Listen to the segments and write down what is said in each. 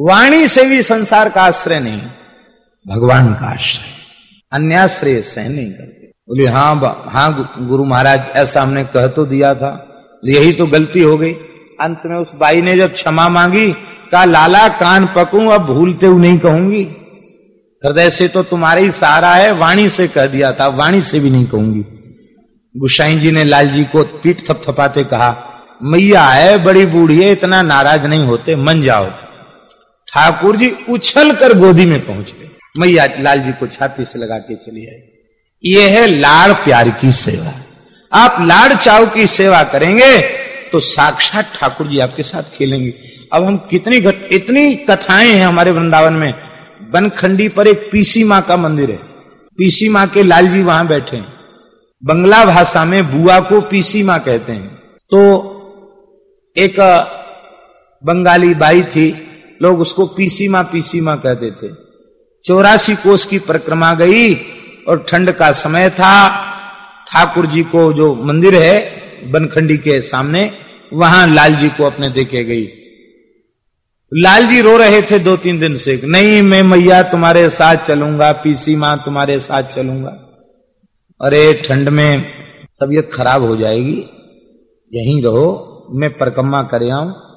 वाणी से भी संसार का आश्रय नहीं, भगवान का आश्रय। अन्याश्रय सहन नहीं करते। बोले हाँ हाँ गुरु महाराज, ऐसा हमने कह तो दिया था, यही तो गलती हो गई। अंत में उस बाई ने जब क्षमा मांगी, कहा, लाला, कान पकू, अब भूलते हुए नहीं कहूँगी। हृदय से तो तुम्हारे ही सहारा है, वाणी से कह दिया था वाणी से भी नहीं कहूँगी। गुसाई जी ने लाल जी को पीठ थपथपाते कहा, मैया, है बड़ी बूढ़ी है, इतना नाराज़ नहीं होते, मन जाओ। ठाकुर जी उछल कर गोदी में पहुँच गए। मैया लाल जी को छाती से लगा के चली आई। ये है लाड़ प्यार की सेवा। आप लाड़ चाव की सेवा करेंगे तो साक्षात ठाकुर जी आपके साथ खेलेंगे। अब हम कितनी घट, इतनी कथाएँ हैं हमारे वृंदावन में। बनखंडी पर एक पीसी माँ का मंदिर है। पीसी माँ के लाल जी वहाँ बैठे हैं। बंगला भाषा में बुआ को पीसी माँ कहते हैं। तो एक बंगाली बाई थी लोग उसको पीसी माँ पीसी माँ कहते थे। चौरासी कोष की परिक्रमा गई और ठंड का समय था। ठाकुर जी को जो मंदिर है, बनखंडी के सामने, वहाँ लाल जी को अपने देखे गई। लाल जी रो रहे थे दो तीन दिन से, नहीं, मैं मैया तुम्हारे साथ चलूँगा पीसी माँ तुम्हारे साथ चलूँगा। अरे, ठंड में तबीयत खराब हो जाएगी, यहीं रहो, मैं परकम्मा कर आऊँ।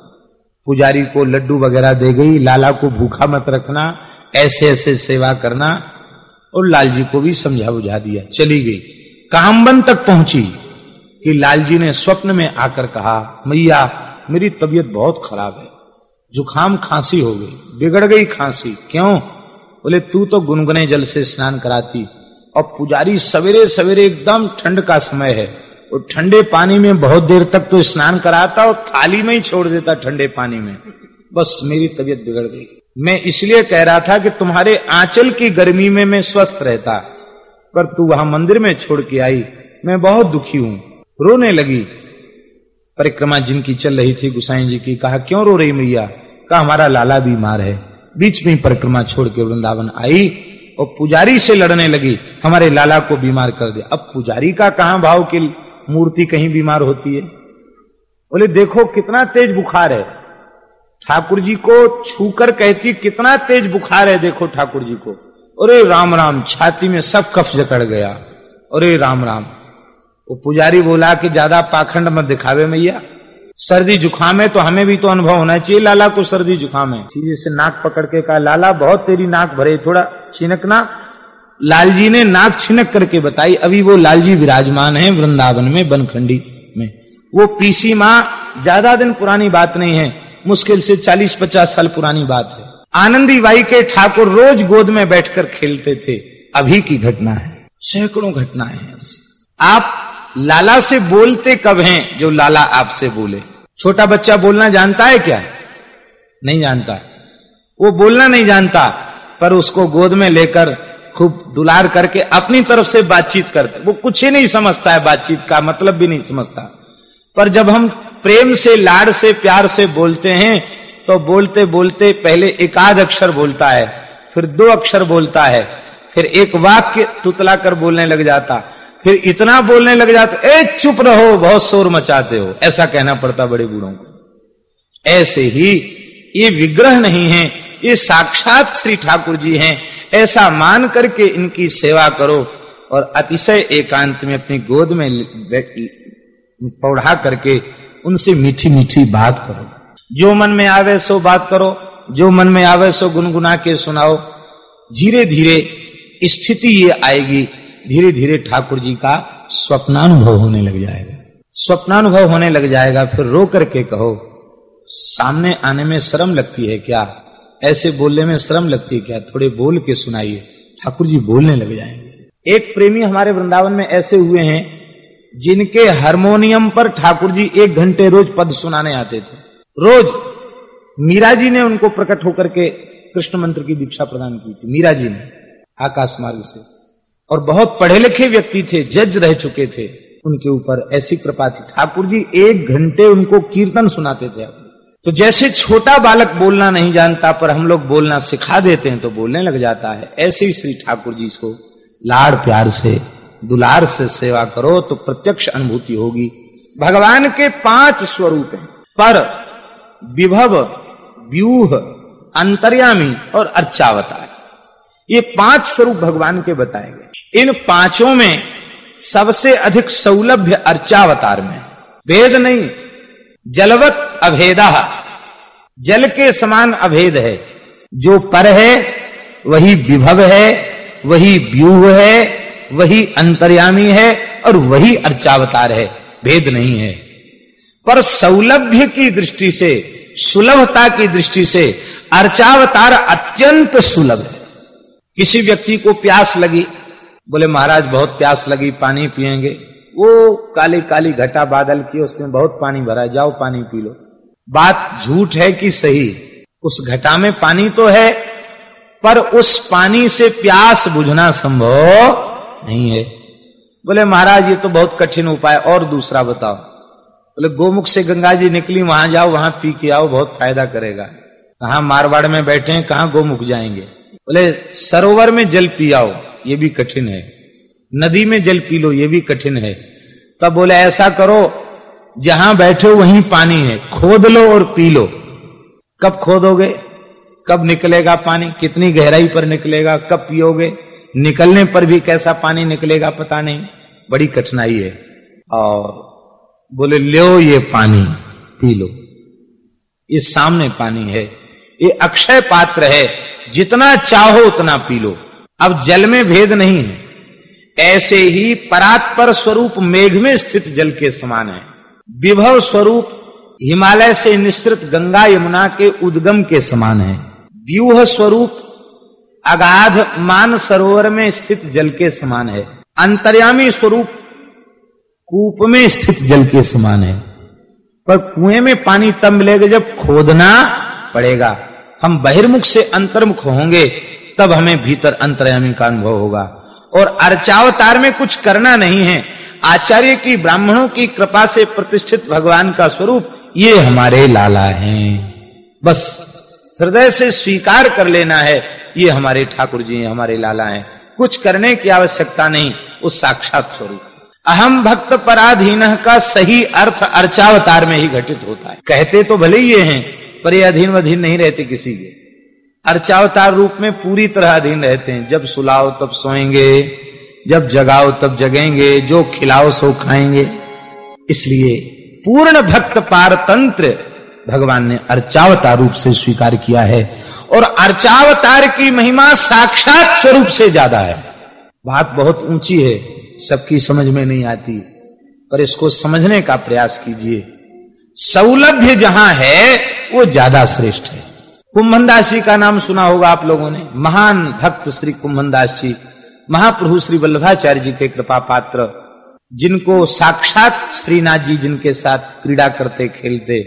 पुजारी को लड्डू वगैरह दे गई, लाला को भूखा मत रखना, ऐसे ऐसे सेवा करना, और लाल जी को भी समझा बुझा दिया, चली गई। कामबन तक पहुँची कि लाल जी ने स्वप्न में आकर कहा, मैया, मेरी तबीयत बहुत खराब है। जुखाम खांसी हो गई, बिगड़ गई खांसी, क्यों? बोले, तू तो गुनगुने जल से स्नान कराती, और पुजारी सवेरे सवेरे एकदम ठंड का समय है। और ठंडे पानी में बहुत देर तक तो स्नान कराता और थाली में ही छोड़ देता ठंडे पानी में। बस मेरी तबीयत बिगड़ गई। मैं इसलिए कह रहा था कि तुम्हारे आंचल की गर्मी में मैं स्वस्थ रहता, पर तू वहाँ मंदिर में छोड़ के आई, मैं बहुत दुखी हूँ। रोने लगी। परिक्रमा जिनकी चल रही थी गुसाई जी की, कहा, क्यों रो रही मैया? कहा, हमारा लाला बीमार है। बीच में परिक्रमा छोड़ के वृंदावन आई और पुजारी से लड़ने लगी। हमारे लाला को बीमार कर दिया अब पुजारी का कहा भाव की मूर्ति कहीं बीमार होती है। बोले, देखो कितना तेज बुखार है। ठाकुर जी को छूकर कहती, कितना तेज बुखार है, देखो ठाकुर जी को। अरे, राम राम, छाती में सब कफ जकड़ गया। अरे, राम राम, वो पुजारी बोला कि, ज़्यादा पाखंड मत दिखावे मैया। सर्दी जुखाम है तो हमें भी तो अनुभव होना चाहिए, लाला को सर्दी जुखाम है। सीधे से नाक पकड़ के कहा, लाला, बहुत तेरी नाक भरे, थोड़ा छिनकना लाल जी ने नाक छिनक करके बताई, अभी वो लाल जी विराजमान है वृंदावन में, बनखंडी में। वो पीसी माँ, ज़्यादा दिन पुरानी बात नहीं है, मुश्किल से चालीस पचास साल पुरानी बात है। आनंदी बाई के ठाकुर रोज गोद में बैठकर खेलते थे। अभी की घटना है। सैकड़ों घटनाएँ हैं आप लाला से बोलते कब हैं, जो लाला आपसे बोले? छोटा बच्चा बोलना जानता है क्या? नहीं जानता। वो बोलना नहीं जानता, पर उसको गोद में लेकर खूब दुलार करके अपनी तरफ़ से बातचीत करते वो कुछ ही नहीं समझता है बातचीत का मतलब भी नहीं समझता। पर जब हम प्रेम से, लाड से, प्यार से बोलते हैं तो बोलते बोलते पहले एकाध अक्षर बोलता है, फिर दो अक्षर बोलता है, फिर एक वाक्य तुतला कर बोलने लग जाता, फिर इतना बोलने लग जाता, ए, चुप रहो, बहुत शोर मचाते हो। ऐसा कहना पड़ता बड़े बूढ़ों को। ऐसे ही ये विग्रह नहीं है ये साक्षात श्री ठाकुर जी हैं। ऐसा मान करके इनकी सेवा करो और अतिशय एकांत में अपनी गोद में पौढ़ा करके उनसे मीठी मीठी बात करो। जो मन में आवे सो बात करो, जो मन में आवे सो गुनगुना के सुनाओ। धीरे धीरे स्थिति ये आएगी धीरे धीरे ठाकुर जी का स्वप्नानुभव होने लग जाएगा। स्वप्नानुभव होने लग जाएगा, फिर रो करके कहो, सामने आने में शर्म लगती है क्या? ऐसे बोलने में शर्म लगती है क्या? थोड़े बोल के सुनाइए। ठाकुर जी बोलने लग जाएँगे। एक प्रेमी हमारे वृंदावन में ऐसे हुए हैं, जिनके हारमोनियम पर ठाकुर जी एक घंटे रोज पद सुनाने आते थे। रोज मीरा जी ने उनको प्रकट होकर के कृष्ण मंत्र की दीक्षा प्रदान की थी, मीरा जी ने, आकाश मार्ग से। और बहुत पढ़े लिखे व्यक्ति थे, जज रह चुके थे। उनके ऊपर ऐसी कृपा थी। ठाकुर जी एक घंटे उनको कीर्तन सुनाते थे। तो जैसे छोटा बालक बोलना नहीं जानता, पर हम लोग बोलना सिखा देते हैं तो बोलने लग जाता है। ऐसे ही श्री ठाकुर जी को लाड़ प्यार से, दुलार से सेवा करो तो प्रत्यक्ष अनुभूति होगी। भगवान के पाँच स्वरूप हैं। पर, विभव, व्यूह, अंतर्यामी और अर्चावतार। ये पाँच स्वरूप भगवान के बताए गए। इन पाँचों में सबसे अधिक सौलभ्य अर्चावतार में वेद नहीं जलवत अभेदा। जल के समान अभेद है। जो पर है, वही विभव है, वही व्यूह है, वही अंतर्यामी है और वही अर्चावतार है। भेद नहीं है। पर सौलभ्य की दृष्टि से, सुलभता की दृष्टि से अर्चावतार अत्यंत सुलभ है। किसी व्यक्ति को प्यास लगी, बोले, महाराज, बहुत प्यास लगी, पानी पिएँगे। वो काली काली घटा बादल की, उसमें बहुत पानी भरा जाओ पानी पी लो। बात झूठ है कि सही? उस घटा में पानी तो है, पर उस पानी से प्यास बुझना संभव नहीं है। बोले, महाराज, ये तो बहुत कठिन उपाय, और दूसरा बताओ। बोले, गोमुख से गंगा जी निकली, वहाँ जाओ, वहाँ पी के आओ, बहुत फ़ायदा करेगा। कहा मारवाड़ में बैठे हैं, कहा गोमुख जाएँगे? बोले, सरोवर में जल पी आओ ये भी कठिन है। नदी में जल पी लो, ये भी कठिन है। तब बोले, ऐसा करो, जहाँ बैठो वहीं पानी है, खोद लो और पी लो। कब खोदोगे? कब निकलेगा पानी? कितनी गहराई पर निकलेगा? कब पियोगे? निकलने पर भी कैसा पानी निकलेगा पता नहीं, बड़ी कठिनाई है। और बोले लो ये पानी, पी लो। ये सामने पानी है। ये अक्षय पात्र है, जितना चाहो उतना पी लो। अब जल में भेद नहीं है। ऐसे ही परात्पर स्वरूप मेघ में स्थित जल के समान है। विभव स्वरूप हिमालय से निश्रित गंगा यमुना के उद्गम के समान है। व्यूह स्वरूप अगाध मान सरोवर में स्थित जल के समान है। अंतर्यामी स्वरूप कूप में स्थित जल के समान है। पर कुएँ में पानी तब मिलेगा जब खोदना पड़ेगा। हम बहिर्मुख से अंतर्मुख होंगे, तब हमें भीतर अंतर्यामी का अनुभव होगा। और अर्चावतार में कुछ करना नहीं है। आचार्य की, ब्राह्मणों की कृपा से प्रतिष्ठित भगवान का स्वरूप ये हमारे लाला हैं। बस, हृदय से स्वीकार कर लेना है। ये हमारे ठाकुर जी हमारे लाला हैं। कुछ करने की आवश्यकता नहीं, उस साक्षात स्वरूप। अहम भक्त पराधीन का सही अर्थ अर्चावतार में ही घटित होता है। कहते तो भले ही ये हैं, पर ये अधीन वधीन नहीं रहते किसी के। अर्चावतार रूप में पूरी तरह अधीन रहते हैं। जब सुलाओ तब सोएँगे, जब जगाओ तब जगेंगे, जो खिलाओ सो खाएँगे। इसलिए पूर्ण भक्त पारतंत्र भगवान ने अर्चावतार रूप से स्वीकार किया है और अर्चावतार की महिमा साक्षात स्वरूप से ज़्यादा है। बात बहुत ऊँची है, सबकी समझ में नहीं आती, पर इसको समझने का प्रयास कीजिए। सौलभ्य जहाँ है, वो ज़्यादा श्रेष्ठ है। कुंभनदास जी का नाम सुना होगा आप लोगों ने। महान भक्त श्री कुंभनदास जी महाप्रभु श्री वल्लभाचार्य जी के कृपा पात्र, जिनको साक्षात श्रीनाथ जी जिनके साथ क्रीड़ा करते खेलते।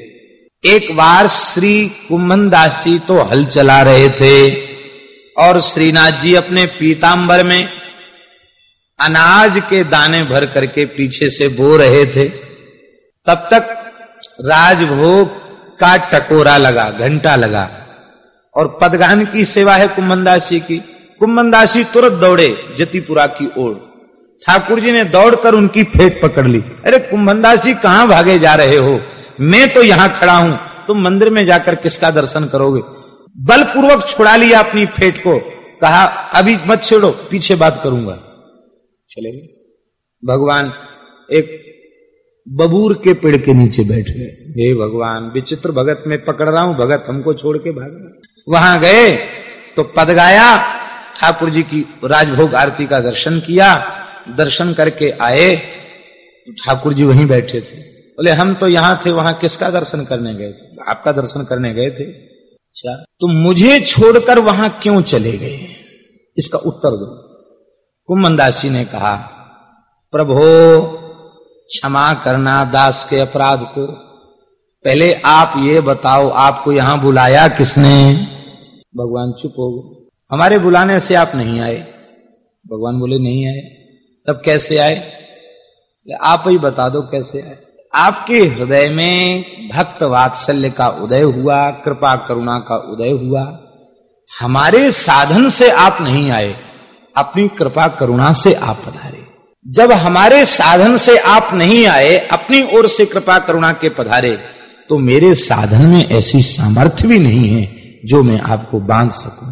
एक बार श्री कुंभन दास जी तो हल चला रहे थे और श्रीनाथ जी अपने पीताम्बर में अनाज के दाने भर करके पीछे से बो रहे थे। तब तक राजभोग का टकोरा लगा, घंटा लगा। और पदगान की सेवा है कुंभनदास जी की। कुंभनदास जी तुरंत दौड़े, जतिपुरा की ओर। ठाकुर जी ने दौड़कर उनकी फेट पकड़ ली। अरे, कुंभनदास जी कहाँ भागे जा रहे हो? मैं तो यहाँ खड़ा हूँ। तुम मंदिर में जाकर किसका दर्शन करोगे? बलपूर्वक छुड़ा लिया अपनी फेट को। कहा, अभी मत छेड़ो, पीछे बात करूँगा। चले भगवान एक बबूर के पेड़ के नीचे बैठ। गए हे भगवान, विचित्र भगत, में पकड़ रहा हूँ, भगत हमको छोड़ के भाग वहाँ गए तो पद गाया ठाकुर जी की राजभोग आरती का दर्शन किया, दर्शन करके आए तो ठाकुर जी वहीं बैठे थे। बोले, हम तो यहाँ थे, वहाँ किसका दर्शन करने गए थे? आपका दर्शन करने गए थे। अच्छा तो मुझे छोड़कर वहाँ क्यों चले गए? इसका उत्तर दो। कुमंदास जी ने कहा, प्रभो, क्षमा करना दास के अपराध को। पहले आप ये बताओ, आपको यहाँ बुलाया किसने? भगवान चुप हो गए। हमारे बुलाने से आप नहीं आए। भगवान बोले, नहीं आए। तब कैसे आए? आप ही बता दो कैसे आए? आपके हृदय में भक्त वात्सल्य का उदय हुआ, कृपा करुणा का उदय हुआ। हमारे साधन से आप नहीं आए, अपनी कृपा करुणा से आप पधारे। जब हमारे साधन से आप नहीं आए, अपनी ओर से कृपा करुणा के पधारे तो मेरे साधन में ऐसी सामर्थ्य भी नहीं है। जो मैं आपको बाँध सकूँ।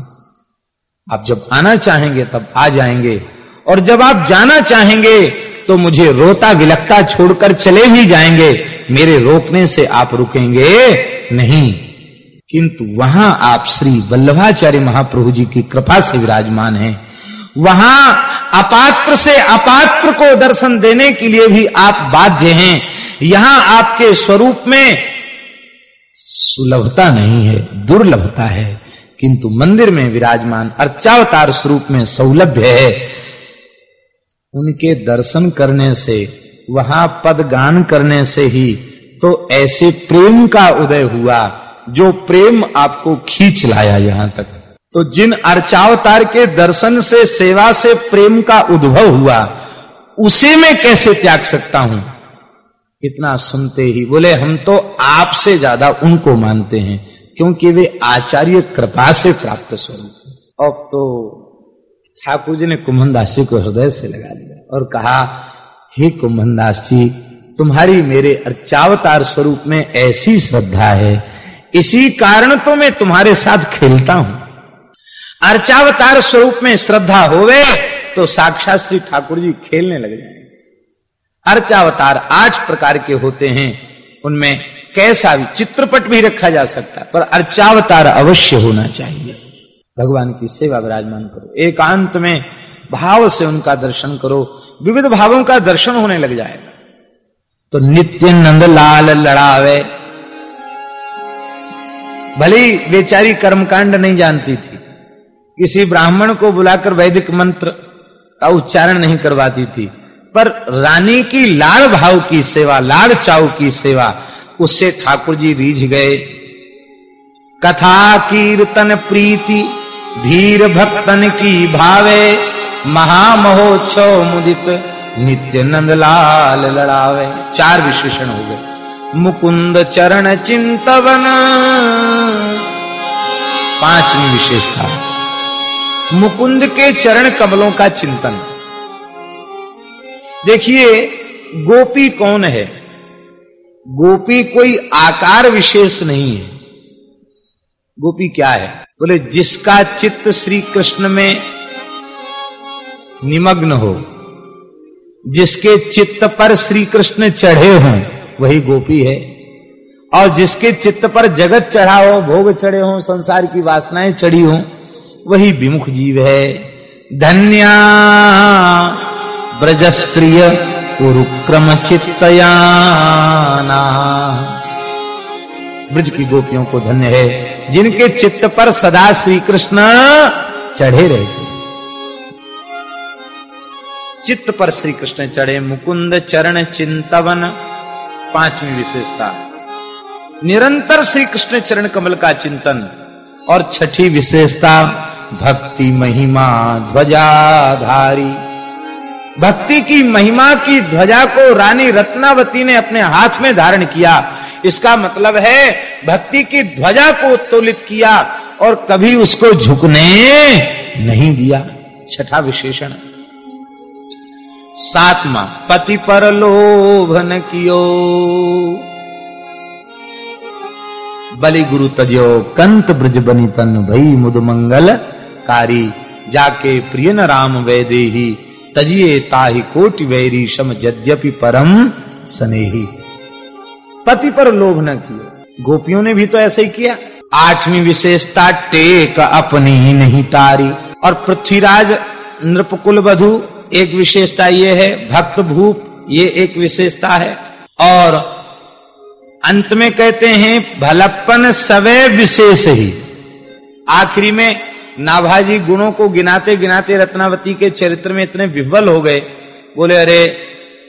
आप जब आना चाहेंगे, तब आ जाएँगे। और जब आप जाना चाहेंगे तो मुझे रोता विलकता छोड़कर चले भी जाएँगे। मेरे रोकने से आप रुकेंगे नहीं। किंतु वहाँ आप श्री वल्लभाचार्य महाप्रभु जी की कृपा से विराजमान हैं। वहाँ अपात्र से अपात्र को दर्शन देने के लिए भी आप बाध्य हैं। यहाँ आपके स्वरूप में सुलभता नहीं है, दुर्लभता है, किंतु मंदिर में विराजमान अर्चावतार स्वरूप में सौलभ्य है। उनके दर्शन करने से, वहाँ पद गान करने से ही तो ऐसे प्रेम का उदय हुआ, जो प्रेम आपको खींच लाया यहाँ तक। तो जिन अर्चावतार के दर्शन से, सेवा से प्रेम का उद्भव हुआ, उसे मैं कैसे त्याग सकता हूँ? इतना सुनते ही बोले, हम तो आपसे ज़्यादा उनको मानते हैं, क्योंकि वे आचार्य कृपा से प्राप्त स्वरूप अब तो ठाकुर जी ने कुंभनदास जी को हृदय से लगा लिया और कहा, हे कुंभनदास जी तुम्हारी मेरे अर्चावतार स्वरूप में ऐसी श्रद्धा है, इसी कारण तो मैं तुम्हारे साथ खेलता हूँ। अर्चावतार स्वरूप में श्रद्धा होवे तो साक्षात श्री ठाकुर जी खेलने लग जाएँगे। अर्चावतार आठ प्रकार के होते हैं, उनमें कैसा भी चित्रपट भी रखा जा सकता पर अर्चावतार अवश्य होना चाहिए। भगवान की सेवा विराजमान करो, एकांत में भाव से उनका दर्शन करो, विविध भावों का दर्शन होने लग जाएगा। तो नित्य नंद लाल लड़ावे। भले बेचारी कर्मकांड नहीं जानती थी, किसी ब्राह्मण को बुलाकर वैदिक मंत्र का उच्चारण नहीं करवाती थी पर रानी की लाड़ भाव की सेवा, लाड़ चाव की सेवा, उससे ठाकुर जी रीझ गए। कथा कीर्तन प्रीति, धीर भक्तन की भावे, महामहोत्सव मुदित नित्य नंद लाल लड़ावे। चार विशेषण हो गए। मुकुंद चरण चिंतवन। पांचवी विशेषता, मुकुंद के चरण कमलों का चिंतन। देखिए, गोपी कौन है? गोपी कोई आकार विशेष नहीं है। गोपी क्या है? बोले, जिसका चित्त श्री कृष्ण में निमग्न हो, जिसके चित्त पर श्री कृष्ण चढ़े हों, वही गोपी है। और जिसके चित्त पर जगत चढ़ा हो, भोग चढ़े हो, संसार की वासनाएँ चढ़ी हो, वही विमुख जीव है। धन्या ब्रजस्त्रिय उरुक्रम चित्तयाना ब्रज की गोपियों को धन्य है, जिनके चित्त पर सदा श्री कृष्ण चढ़े रहते चित्त पर श्री कृष्ण चढ़े मुकुंद चरण चिंतवन, पांचवी विशेषता। निरंतर श्री कृष्ण चरण कमल का चिंतन, और छठी विशेषता, भक्ति महिमा ध्वजाधारी। भक्ति की महिमा की ध्वजा को रानी रत्नावती ने अपने हाथ में धारण किया। इसका मतलब है, भक्ति की ध्वजा को उत्तोलित किया और कभी उसको झुकने नहीं दिया। छठा विशेषण। सातवा, पति पर लोभन कियो। बलि गुरु तजो, कंत ब्रज बनी तन भई मुद मंगल। कारी, जाके प्रियन राम वैदे ही तजिए ताहि कोटि वैरी शम यद्यपि परम स्नेही। पति पर लोभ न किया। गोपियों ने भी तो ऐसे ही किया। आठवीं विशेषता टेक अपनी ही नहीं तारी। और पृथ्वीराज नृपकुल वधु, एक विशेषता ये है, भक्त भूप, ये एक विशेषता है। और अंत में कहते हैं, भलप्पन सवै विशेष ही। आखिरी में नाभाजी गुणों को गिनाते गिनाते रत्नावती के चरित्र में इतने विह्वल हो गए। बोले, अरे,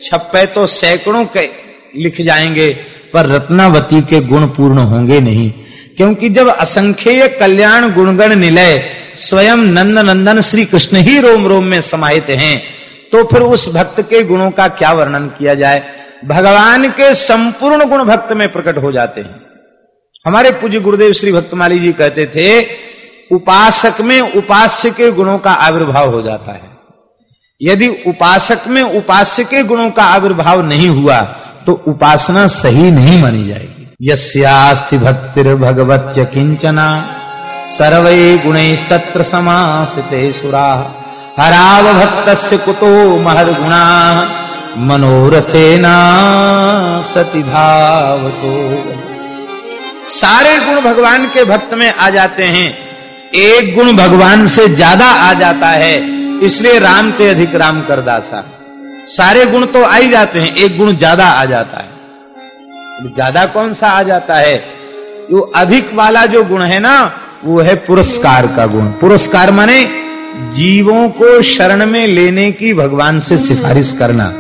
छप्पे तो सैकड़ों के लिख जाएँगे, पर रत्नावती के गुण पूर्ण होंगे नहीं। क्योंकि जब असंख्य कल्याण गुणगण निलय, स्वयं नंद नंदन श्री कृष्ण ही रोम रोम में समाहित हैं तो फिर उस भक्त के गुणों का क्या वर्णन किया जाए? भगवान के संपूर्ण गुण भक्त में प्रकट हो जाते हैं। हमारे पूज्य गुरुदेव श्री भक्तमाली जी कहते थे उपासक में उपास्य के गुणों का आविर्भाव हो जाता है। यदि उपासक में उपास्य के गुणों का आविर्भाव नहीं हुआ तो उपासना सही नहीं मानी जाएगी। यस्यास्थि भक्तिर भगवत्य किंचना, सर्वै गुणैस्तत्र समासिते सुरा। हराव भक्तस्य कुतो महर्गुणा मनोरथेना सती भावतो सारे गुण भगवान के भक्त में आ जाते हैं। एक गुण भगवान से ज़्यादा आ जाता है, इसलिए राम ते अधिक राम कर दासा सारे गुण तो आ ही जाते हैं, एक गुण ज़्यादा आ जाता है। ज़्यादा कौन सा आ जाता है? जो अधिक वाला जो गुण है ना, वो है पुरस्कार का गुण। पुरस्कार माने जीवों को शरण में लेने की भगवान से सिफारिश करना,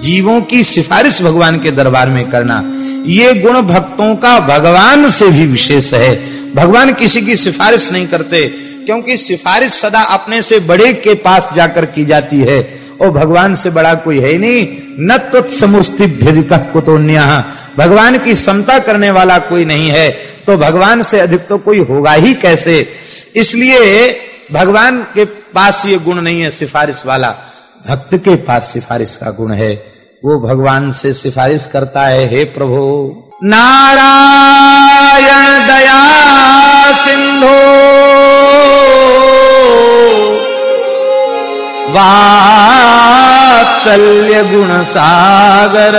जीवों की सिफारिश भगवान के दरबार में करना। ये गुण भक्तों का भगवान से भी विशेष है। भगवान किसी की सिफारिश नहीं करते, क्योंकि सिफारिश सदा अपने से बड़े के पास जाकर की जाती है। और भगवान से बड़ा कोई है नहीं। न तत्समुस्तिभ्यधिक कुतोन्य भगवान की समता करने वाला कोई नहीं है। तो भगवान से अधिक तो कोई होगा ही कैसे? इसलिए भगवान के पास ये गुण नहीं है सिफारिश वाला। भक्त के पास सिफारिश का गुण है। वो भगवान से सिफारिश करता है, हे प्रभु, नारायण दया सिंधु। वात्सल्य गुण सागर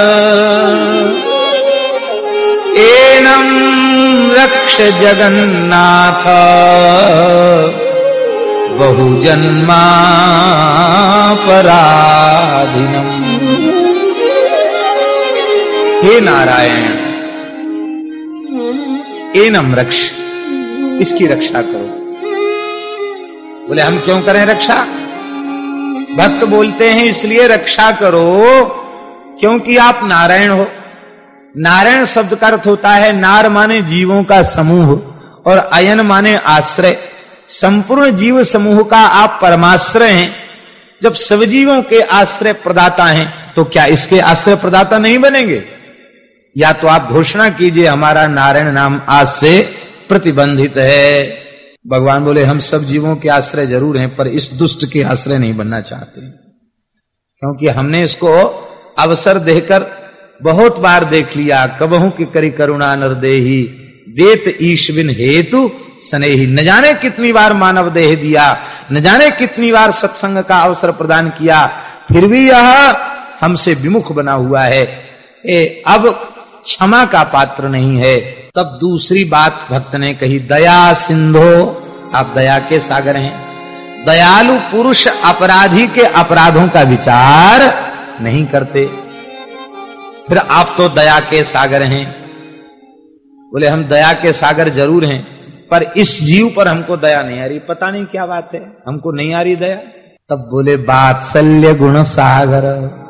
एनम रक्ष जगन्नाथ। बहुजन्मा पराधीनम हे नारायण एनम रक्ष। इसकी रक्षा करो। बोले, हम क्यों करें रक्षा? भक्त बोलते हैं, इसलिए रक्षा करो, क्योंकि आप नारायण हो। नारायण शब्द का अर्थ होता है, नार माने जीवों का समूह, और अयन माने आश्रय। संपूर्ण जीव समूह का आप परमाश्रय हैं। जब सवजीवों के आश्रय प्रदाता हैं तो क्या इसके आश्रय प्रदाता नहीं बनेंगे? या तो आप घोषणा कीजिए, हमारा नारायण नाम आज से प्रतिबंधित है। भगवान बोले हम सब जीवों के आश्रय ज़रूर हैं पर इस दुष्ट के आश्रय नहीं बनना चाहते। क्योंकि हमने इसको अवसर देकर बहुत बार देख लिया कबहू की करी करुणा नरदेही देत ईशविन हेतु स्नेही। न जाने कितनी बार मानव देह दिया न जाने कितनी बार सत्संग का अवसर प्रदान किया फिर भी यह हमसे विमुख बना हुआ है। ए, अब क्षमा का पात्र नहीं है। तब दूसरी बात भक्त ने कही, दया सिंधो, आप दया के सागर हैं। दयालु पुरुष अपराधी के अपराधों का विचार नहीं करते। फिर आप तो दया के सागर हैं। बोले, हम दया के सागर ज़रूर हैं, पर इस जीव पर हमको दया नहीं आ रही। पता नहीं क्या बात है, हमको नहीं आ रही दया? तब बोले वात्सल्य गुण सागर।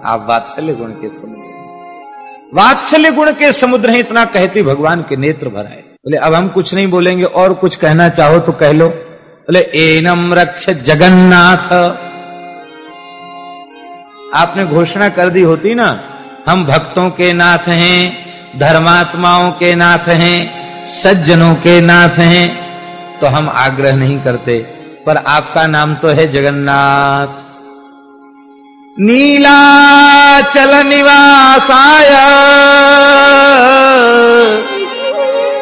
आप वात्सल्य गुण के समुद्र वात्सल्य गुण के समुद्र हैं, इतना कहते भगवान के नेत्र भर आए बोले, अब हम कुछ नहीं बोलेंगे, और कुछ कहना चाहो तो कह लो। बोले, एनम रक्ष जगन्नाथ। आपने घोषणा कर दी होती ना, हम भक्तों के नाथ हैं, धर्मात्माओं के नाथ हैं, सज्जनों के नाथ हैं तो हम आग्रह नहीं करते। पर आपका नाम तो है जगन्नाथ। नीलाचल निवासाय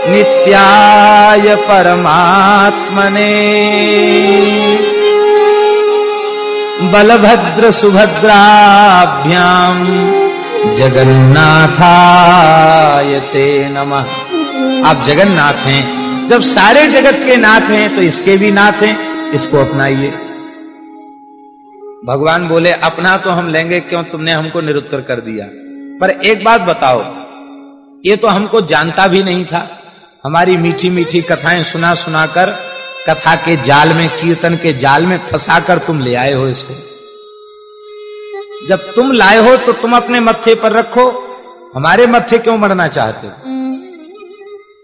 नित्याय परमात्मने। बलभद्र सुभद्राभ्याम जगन्नाथाय ते नमः। आप जगन्नाथ हैं। जब सारे जगत के नाथ हैं तो इसके भी नाथ हैं, इसको अपनाइए। भगवान बोले, अपना तो हम लेंगे, क्यों तुमने हमको निरुत्तर कर दिया? पर एक बात बताओ, ये तो हमको जानता भी नहीं था। हमारी मीठी मीठी कथाएँ सुना सुनाकर कथा के जाल में, कीर्तन के जाल में फंसाकर तुम ले आए हो इसको। जब तुम लाए हो तो तुम अपने मत्थे पर रखो। हमारे मत्थे क्यों मरना चाहते हो?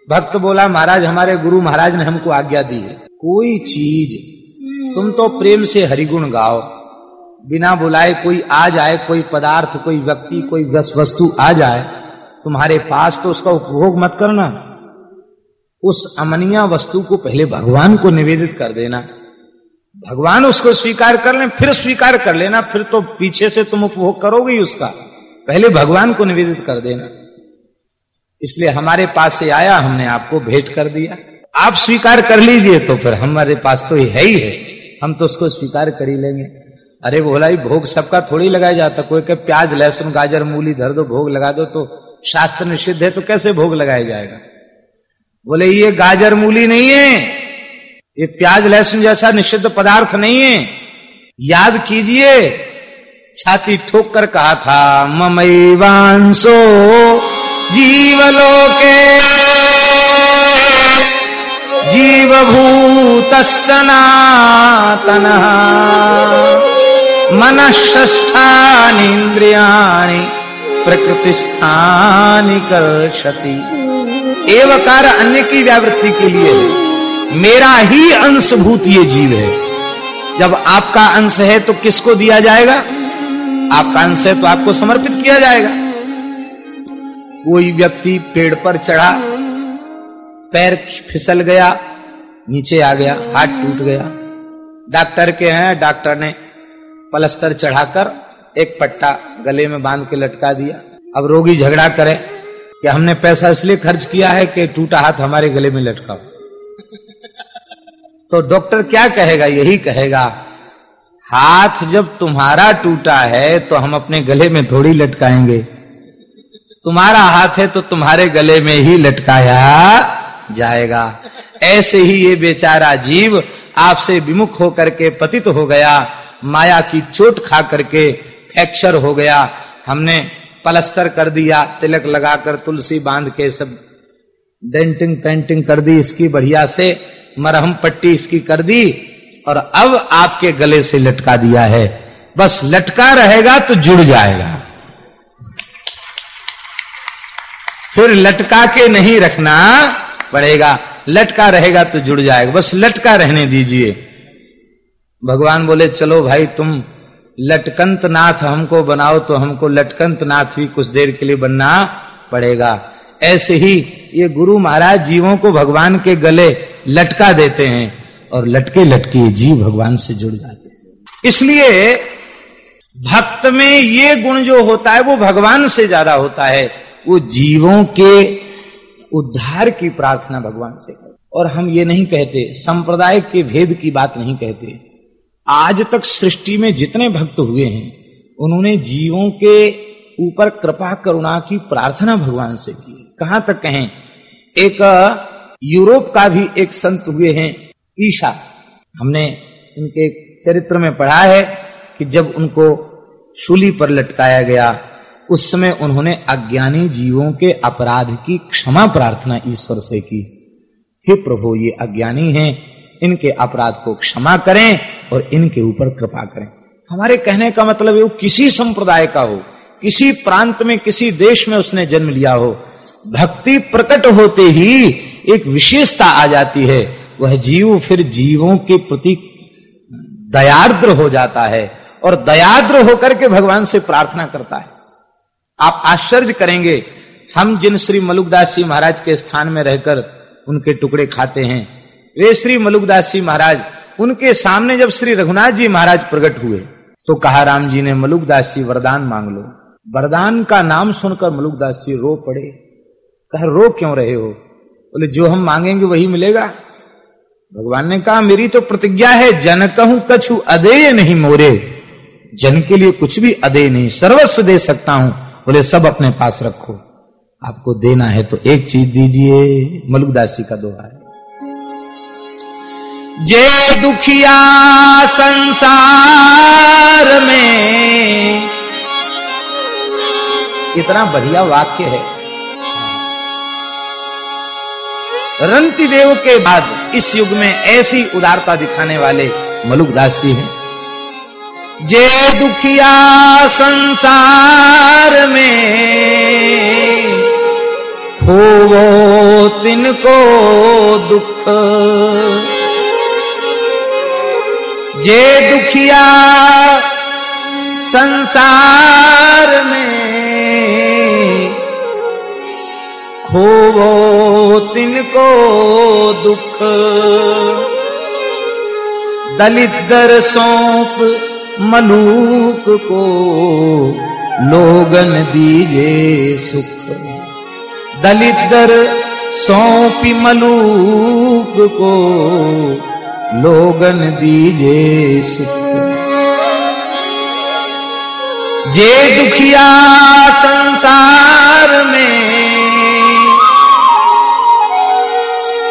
भक्त बोला, महाराज, हमारे गुरु महाराज ने हमको आज्ञा दी है। कोई चीज़, तुम तो प्रेम से हरिगुण गाओ। बिना बुलाए कोई आ जाए, कोई पदार्थ, कोई व्यक्ति, कोई वस्तु आ जाए, तुम्हारे पास तो उसका उपभोग मत करना। उस अमनिया वस्तु को पहले भगवान को निवेदित कर देना। भगवान उसको स्वीकार कर ले, फिर स्वीकार कर लेना, फिर तो पीछे से तुम उपभोग करोगे उसका। पहले भगवान को निवेदित कर देना। इसलिए हमारे पास से आया, हमने आपको भेंट कर दिया। आप स्वीकार कर लीजिए तो फिर हमारे पास तो है ही है। हम तो उसको स्वीकार कर ही लेंगे। अरे बोला ही भोग सबका थोड़ी लगाया जाता। कोई के प्याज, लहसुन, गाजर, मूली, धर दो, भोग लगा दो तो शास्त्र निषिद्ध है तो कैसे भोग लगाया जाएगा? बोले, ये गाजर, मूली नहीं है। ये प्याज, लहसुन जैसा निषिद्ध पदार्थ नहीं है। याद कीजिए, छाती ठोक कर कहा था, ममई वांसो जीवलोके जीवभूत सनातन मनष्ठानीन्द्रियाणि प्रकृतिस्थानी कर्षति एवकार अन्य की व्यावृत्ति के लिए है। मेरा ही अंशभूत ये जीव है। जब आपका अंश है तो किसको दिया जाएगा? आपका अंश है तो आपको समर्पित किया जाएगा। कोई व्यक्ति पेड़ पर चढ़ा, पैर फिसल गया, नीचे आ गया, हाथ टूट गया। डॉक्टर के हैं, डॉक्टर ने पलस्तर चढ़ाकर एक पट्टा गले में बाँध के लटका दिया। अब रोगी झगड़ा करे कि हमने पैसा इसलिए खर्च किया है कि टूटा हाथ हमारे गले में लटका तो डॉक्टर क्या कहेगा? यही कहेगा, हाथ जब तुम्हारा टूटा है तो हम अपने गले में थोड़ी लटकाएँगे। तुम्हारा हाथ है तो तुम्हारे गले में ही लटकाया जाएगा। ऐसे ही ये बेचारा जीव आपसे विमुख होकर के पतित हो गया। माया की चोट खा करके फ्रैक्चर हो गया। हमने पलस्तर कर दिया, तिलक लगाकर तुलसी बाँध के सब डेंटिंग, पेंटिंग कर दी, इसकी बढ़िया से मरहम पट्टी इसकी कर दी और अब आपके गले से लटका दिया है। बस लटका रहेगा तो जुड़ जाएगा। फिर लटका के नहीं रखना पड़ेगा। लटका रहेगा तो जुड़ जाएगा। बस लटका रहने दीजिए। भगवान बोले, चलो भाई, तुम लटकंत नाथ हमको बनाओ तो हमको लटकंत नाथ भी कुछ देर के लिए बनना पड़ेगा। ऐसे ही ये गुरु महाराज जीवों को भगवान के गले लटका देते हैं और लटके लटके जीव भगवान से जुड़ जाते हैं। इसलिए भक्त में ये गुण जो होता है, वो भगवान से ज़्यादा होता है। वो जीवों के उद्धार की प्रार्थना भगवान से करते और हम ये नहीं कहते, संप्रदाय के भेद की बात नहीं कहते। आज तक सृष्टि में जितने भक्त हुए हैं, उन्होंने जीवों के ऊपर कृपा करुणा की प्रार्थना भगवान से की। कहाँ तक कहें, एक यूरोप का भी एक संत हुए हैं, ईशा। हमने उनके चरित्र में पढ़ा है कि जब उनको सूली पर लटकाया गया, उस समय उन्होंने अज्ञानी जीवों के अपराध की क्षमा प्रार्थना ईश्वर से की। हे प्रभु, ये अज्ञानी हैं इनके अपराध को क्षमा करें और इनके ऊपर कृपा करें। हमारे कहने का मतलब है वो किसी संप्रदाय का हो, किसी प्रांत में, किसी देश में उसने जन्म लिया हो, भक्ति प्रकट होते ही एक विशेषता आ जाती है, वह जीव फिर जीवों के प्रति दयाद्र हो जाता है और दयाद्र होकर के भगवान से प्रार्थना करता है। आप आश्चर्य करेंगे, हम जिन श्री मलुकदास जी महाराज के स्थान में रहकर उनके टुकड़े खाते हैं वे श्री मलुकदास जी महाराज, उनके सामने जब श्री रघुनाथ जी महाराज प्रकट हुए तो कहा राम जी ने, मलुकदास जी वरदान मांग लो। वरदान का नाम सुनकर मलुकदास जी रो पड़े। कह, रो क्यों रहे हो? बोले, जो हम मांगेंगे वही मिलेगा। भगवान ने कहा, मेरी तो प्रतिज्ञा है, जन कहूँ कछु अदेय नहीं मोरे। जन के लिए कुछ भी अदेय नहीं, सर्वस्व दे सकता हूँ। बोले, सब अपने पास रखो। आपको देना है तो एक चीज़ दीजिए। मलुकदासी का दोहा है। जे दुखिया संसार में। इतना बढ़िया वाक्य है। रंति देव के बाद इस युग में ऐसी उदारता दिखाने वाले मलुकदास जी हैं। जे दुखिया संसार में हो वो तिनको दुख। जे दुखिया संसार में खोवो तिनको दुख। दलित दर सौंप मलूक को, लोगन दीजे सुख। दलित दर सौंपी मलूक को लोगन दीजे सुख। जे दुखिया संसार में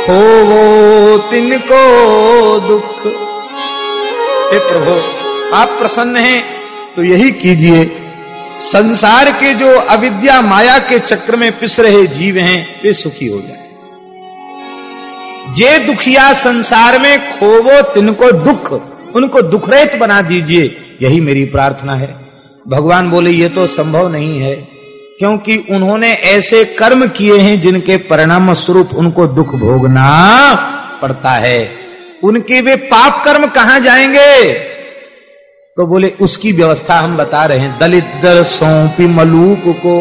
खोवो तिनको दुख। हे प्रभु, आप प्रसन्न हैं तो यही कीजिए। संसार के जो अविद्या माया के चक्र में पिस रहे जीव हैं, वे सुखी हो जाए। जे दुखिया संसार में खोवो तिनको दुख, उनको दुखरहित बना दीजिए, यही मेरी प्रार्थना है। भगवान बोले, ये तो संभव नहीं है, क्योंकि उन्होंने ऐसे कर्म किए हैं जिनके परिणाम स्वरूप उनको दुख भोगना पड़ता है। उनके वे पाप कर्म कहाँ जाएँगे? तो बोले, उसकी व्यवस्था हम बता रहे हैं, दलित सौंपी मलूक को।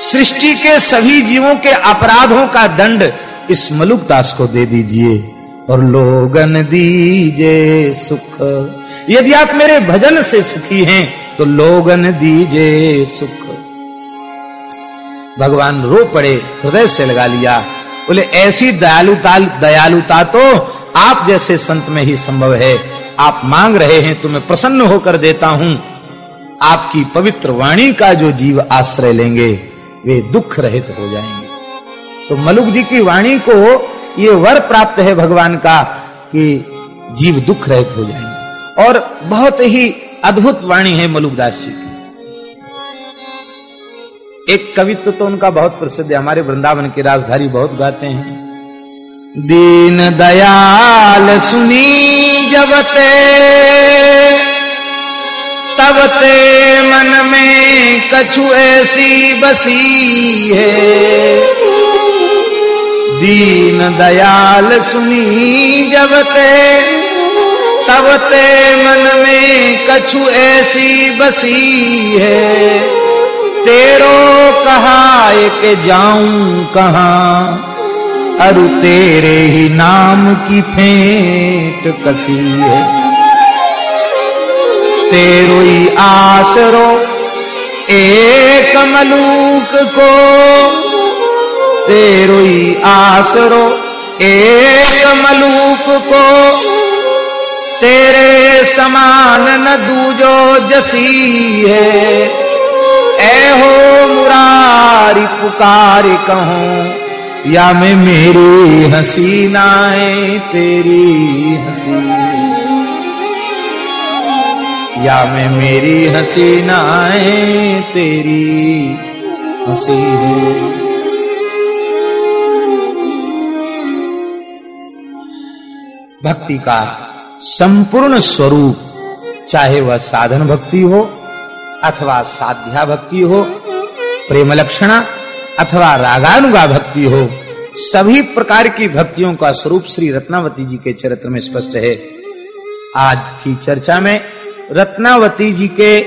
सृष्टि के सभी जीवों के अपराधों का दंड इस मलुक दास को दे दीजिए और लोगन दीजे सुख। यदि आप मेरे भजन से सुखी हैं तो लोगन दीजे सुख। भगवान रो पड़े, हृदय से लगा लिया। बोले, ऐसी दयालुता दयालुता तो आप जैसे संत में ही संभव है। आप मांग रहे हैं तो मैं प्रसन्न होकर देता हूँ। आपकी पवित्र वाणी का जो जीव आश्रय लेंगे, वे दुख रहित हो जाएँगे। तो मलुक जी की वाणी को ये वर प्राप्त है भगवान का कि जीव दुख रहित हो जाएँगे और बहुत ही अद्भुत वाणी है मलुकदास जी की। एक कवित्व तो उनका बहुत प्रसिद्ध है। हमारे वृंदावन के राजधारी बहुत गाते हैं। दीन दयाल सुनी जबते, तबते मन में कछु ऐसी बसी है। दीन दयाल सुनी जब ते, तब ते मन में कछु ऐसी बसी है। तेरो कहा के जाऊँ कहाँ, अरु तेरे ही नाम की फेंट कसी है। तेरो ही आसरो एक मलूक को तेरो ही आसरो, एक मलूक को। तेरे समान न दूजो जसी है। ए हो मुरारी पुकार कहूँ, या मैं मेरी हसीनाएँ तेरी हसी। या मैं मेरी हसीनाएँ तेरी हसी भक्ति का संपूर्ण स्वरूप, चाहे वह साधन भक्ति हो अथवा साध्या भक्ति हो, प्रेम लक्षणा अथवा रागानुगा भक्ति हो, सभी प्रकार की भक्तियों का स्वरूप श्री रत्नावती जी के चरित्र में स्पष्ट है। आज की चर्चा में रत्नावती जी के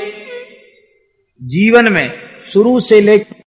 जीवन में शुरू से लेकर